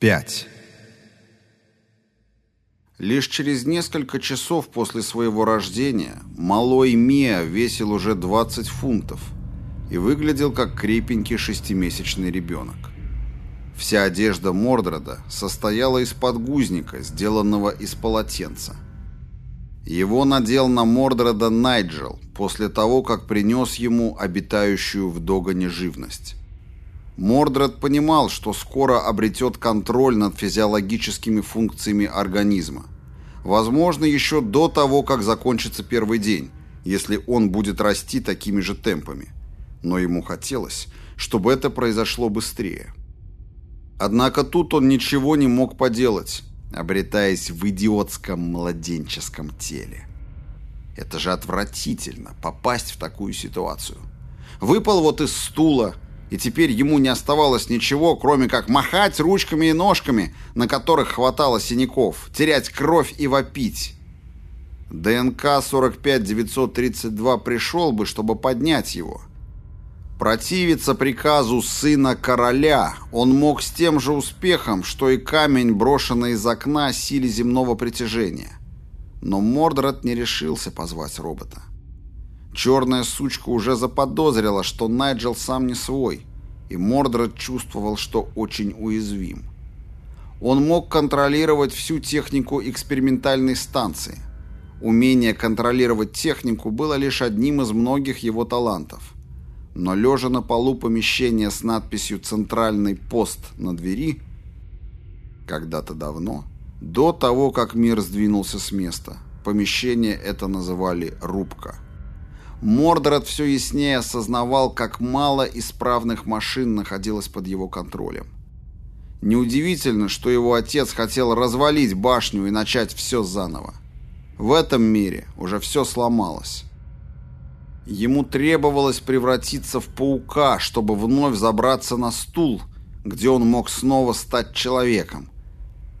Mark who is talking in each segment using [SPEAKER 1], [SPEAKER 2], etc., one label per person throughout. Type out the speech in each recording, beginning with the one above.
[SPEAKER 1] 5. Лишь через несколько часов после своего рождения малой Мия весил уже 20 фунтов и выглядел как крепенький шестимесячный ребенок. Вся одежда Мордреда состояла из подгузника, сделанного из полотенца. Его надел на Мордреда Найджел после того, как принес ему обитающую в Догане живность. Мордред понимал, что скоро обретет контроль над физиологическими функциями организма. Возможно, еще до того, как закончится первый день, если он будет расти такими же темпами. Но ему хотелось, чтобы это произошло быстрее. Однако тут он ничего не мог поделать, обретаясь в идиотском младенческом теле. Это же отвратительно, попасть в такую ситуацию. Выпал вот из стула, и теперь ему не оставалось ничего, кроме как махать ручками и ножками, на которых хватало синяков, терять кровь и вопить. ДНК 45932 пришел бы, чтобы поднять его. Противиться приказу сына короля он мог с тем же успехом, что и камень, брошенный из окна силе земного притяжения. Но Мордред не решился позвать робота. Черная сучка уже заподозрила, что Найджел сам не свой, и Мордред чувствовал, что очень уязвим. Он мог контролировать всю технику экспериментальной станции. Умение контролировать технику было лишь одним из многих его талантов. Но лежа на полу помещения с надписью «Центральный пост» на двери, когда-то давно, до того, как мир сдвинулся с места, помещение это называли «рубка». Мордред все яснее осознавал, как мало исправных машин находилось под его контролем. Неудивительно, что его отец хотел развалить башню и начать все заново. В этом мире уже все сломалось. Ему требовалось превратиться в паука, чтобы вновь забраться на стул, где он мог снова стать человеком.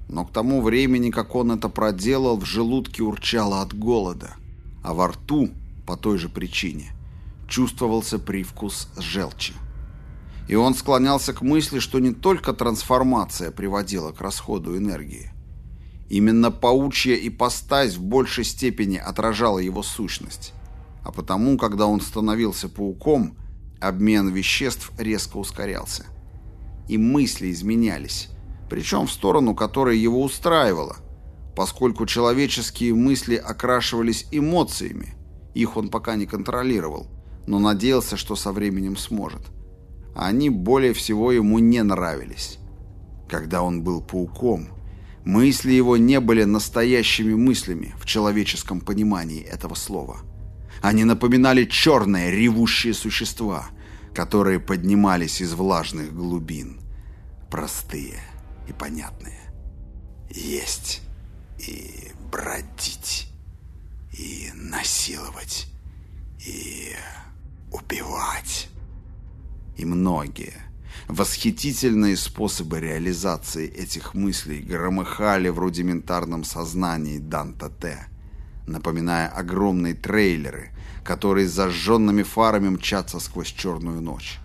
[SPEAKER 1] Но к тому времени, как он это проделал, в желудке урчало от голода, а во рту по той же причине. Чувствовался привкус желчи. И он склонялся к мысли, что не только трансформация приводила к расходу энергии. Именно паучья ипостась в большей степени отражала его сущность. А потому, когда он становился пауком, обмен веществ резко ускорялся. И мысли изменялись, причем в сторону, которая его устраивала, поскольку человеческие мысли окрашивались эмоциями, их он пока не контролировал, но надеялся, что со временем сможет. Они более всего ему не нравились. Когда он был пауком, мысли его не были настоящими мыслями в человеческом понимании этого слова. Они напоминали черные ревущие существа, которые поднимались из влажных глубин. Простые и понятные. Есть и бродить и насиловать, и убивать. И многие восхитительные способы реализации этих мыслей громыхали в рудиментарном сознании Данта Т, напоминая огромные трейлеры, которые с зажженными фарами мчатся сквозь черную ночь.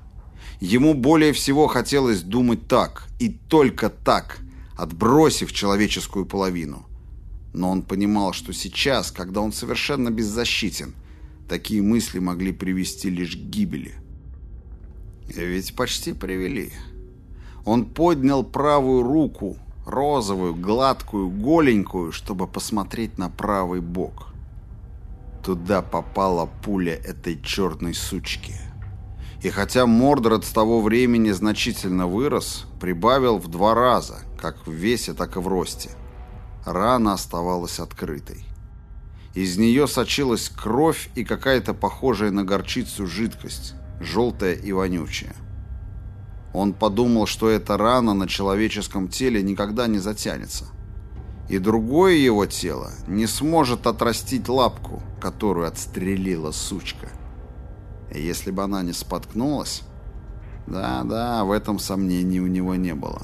[SPEAKER 1] Ему более всего хотелось думать так, и только так, отбросив человеческую половину – но он понимал, что сейчас, когда он совершенно беззащитен, такие мысли могли привести лишь к гибели. И ведь почти привели. Он поднял правую руку, розовую, гладкую, голенькую, чтобы посмотреть на правый бок. Туда попала пуля этой черной сучки. И хотя Мордред с того времени значительно вырос, прибавил в два раза, как в весе, так и в росте – Рана оставалась открытой. Из нее сочилась кровь и какая-то похожая на горчицу жидкость, желтая и вонючая. Он подумал, что эта рана на человеческом теле никогда не затянется. И другое его тело не сможет отрастить лапку, которую отстрелила сучка. Если бы она не споткнулась... Да-да, в этом сомнений у него не было.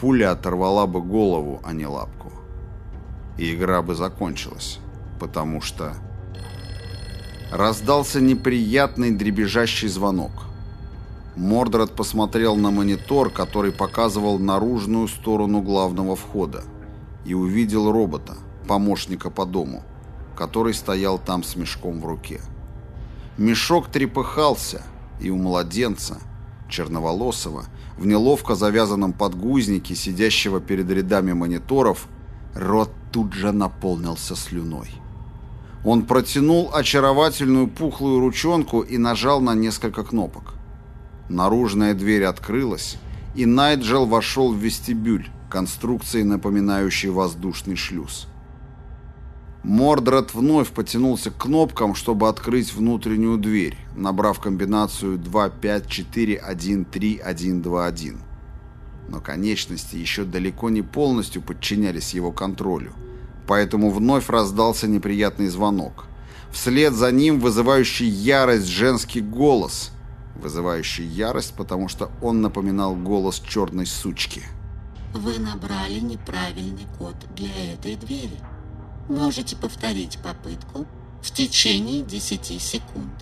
[SPEAKER 1] Пуля оторвала бы голову, а не лапку и игра бы закончилась, потому что... Раздался неприятный дребезжащий звонок. Мордред посмотрел на монитор, который показывал наружную сторону главного входа, и увидел робота, помощника по дому, который стоял там с мешком в руке. Мешок трепыхался, и у младенца, черноволосого, в неловко завязанном подгузнике, сидящего перед рядами мониторов, рот тут же наполнился слюной. Он протянул очаровательную пухлую ручонку и нажал на несколько кнопок. Наружная дверь открылась, и Найджел вошел в вестибюль, конструкции, напоминающей воздушный шлюз. Мордред вновь потянулся к кнопкам, чтобы открыть внутреннюю дверь, набрав комбинацию 254132121. Но конечности еще далеко не полностью подчинялись его контролю, поэтому вновь раздался неприятный звонок. Вслед за ним вызывающий ярость женский голос, вызывающий ярость, потому что он напоминал голос черной сучки.
[SPEAKER 2] Вы набрали неправильный код для этой двери. Можете повторить попытку в течение 10 секунд.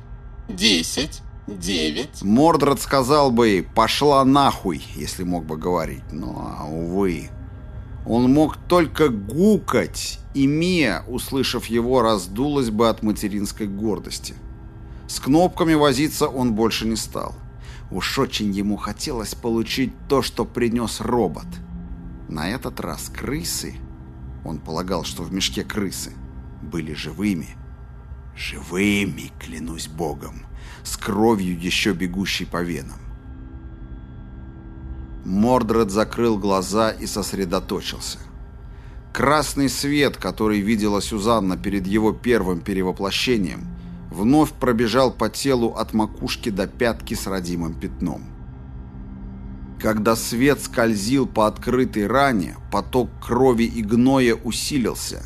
[SPEAKER 2] 10, 9...
[SPEAKER 1] Мордред сказал бы «пошла нахуй», если мог бы говорить, но, увы. Он мог только гукать, и Мия, услышав его, раздулась бы от материнской гордости. С кнопками возиться он больше не стал. Уж очень ему хотелось получить то, что принес робот. На этот раз крысы он полагал, что в мешке крысы были живыми. Живыми, клянусь богом, с кровью еще бегущей по венам. Мордред закрыл глаза и сосредоточился. Красный свет, который видела Сюзанна перед его первым перевоплощением, вновь пробежал по телу от макушки до пятки с родимым пятном. Когда свет скользил по открытой ране, поток крови и гноя усилился,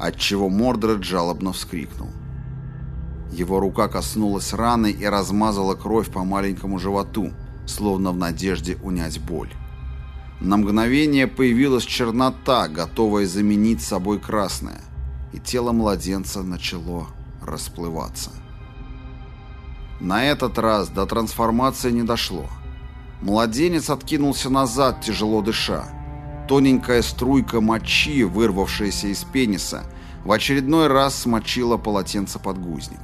[SPEAKER 1] отчего Мордред жалобно вскрикнул. Его рука коснулась раны и размазала кровь по маленькому животу, словно в надежде унять боль. На мгновение появилась чернота, готовая заменить собой красное, и тело младенца начало расплываться. На этот раз до трансформации не дошло – Младенец откинулся назад, тяжело дыша. Тоненькая струйка мочи, вырвавшаяся из пениса, в очередной раз смочила полотенце-подгузник.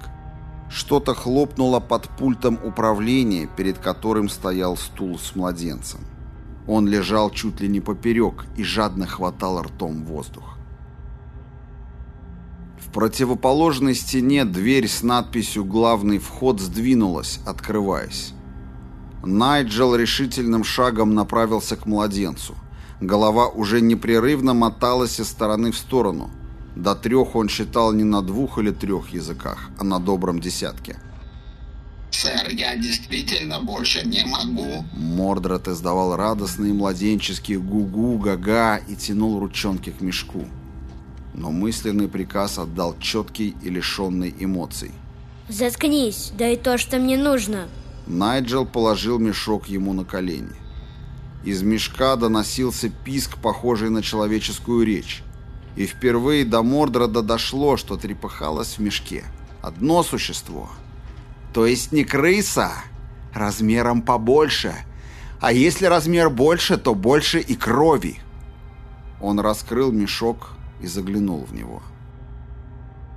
[SPEAKER 1] Что-то хлопнуло под пультом управления, перед которым стоял стул с младенцем. Он лежал чуть ли не поперек и жадно хватал ртом воздух. В противоположной стене дверь с надписью «Главный вход» сдвинулась, открываясь. Найджел решительным шагом направился к младенцу. Голова уже непрерывно моталась из стороны в сторону. До трех он считал не на двух или трех языках, а на добром десятке.
[SPEAKER 3] «Сэр, я действительно больше не могу».
[SPEAKER 1] Мордред издавал радостные младенческие гу-гу, га-га и тянул ручонки к мешку. Но мысленный приказ отдал четкий и лишенный эмоций.
[SPEAKER 4] «Заткнись, дай то, что мне нужно».
[SPEAKER 1] Найджел положил мешок ему на колени. Из мешка доносился писк, похожий на человеческую речь. И впервые до Мордрода дошло, что трепыхалось в мешке. Одно существо. То есть не крыса, размером побольше. А если размер больше, то больше и крови. Он раскрыл мешок и заглянул в него.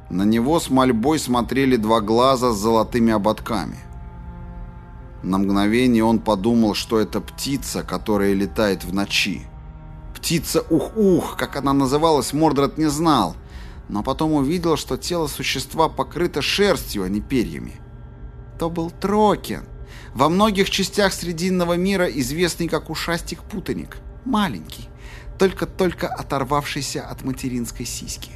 [SPEAKER 1] На него с мольбой смотрели два глаза с золотыми ободками – на мгновение он подумал, что это птица, которая летает в ночи. Птица Ух-Ух, как она называлась, Мордред не знал, но потом увидел, что тело существа покрыто шерстью, а не перьями. То был Трокен, во многих частях Срединного мира известный как ушастик-путаник, маленький, только-только оторвавшийся от материнской сиськи.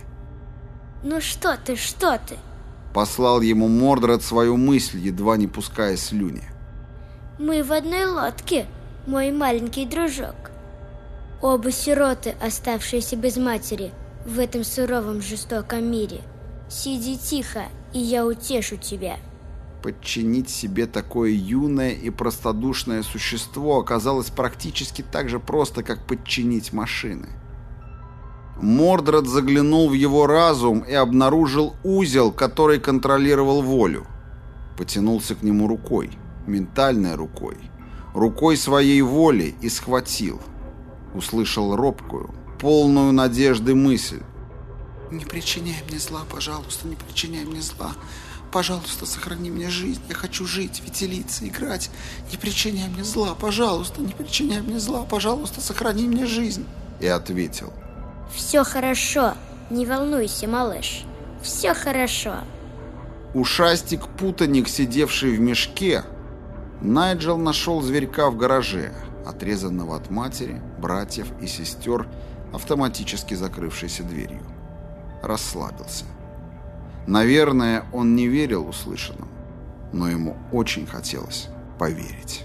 [SPEAKER 4] «Ну что ты, что ты?»
[SPEAKER 1] Послал ему Мордред свою мысль, едва не пуская слюни.
[SPEAKER 4] Мы в одной лодке, мой маленький дружок. Оба сироты, оставшиеся без матери в этом суровом жестоком мире. Сиди тихо, и я утешу тебя.
[SPEAKER 1] Подчинить себе такое юное и простодушное существо оказалось практически так же просто, как подчинить машины. Мордред заглянул в его разум и обнаружил узел, который контролировал волю. Потянулся к нему рукой ментальной рукой, рукой своей воли и схватил. Услышал робкую, полную надежды мысль.
[SPEAKER 5] «Не причиняй мне зла, пожалуйста, не причиняй мне зла. Пожалуйста, сохрани мне жизнь. Я хочу жить, веселиться, играть. Не причиняй мне зла, пожалуйста, не причиняй мне зла. Пожалуйста, сохрани мне жизнь».
[SPEAKER 1] И ответил.
[SPEAKER 4] «Все хорошо. Не волнуйся, малыш. Все хорошо».
[SPEAKER 1] Ушастик-путаник, сидевший в мешке, Найджел нашел зверька в гараже, отрезанного от матери, братьев и сестер, автоматически закрывшейся дверью. Расслабился. Наверное, он не верил услышанному, но ему очень хотелось поверить.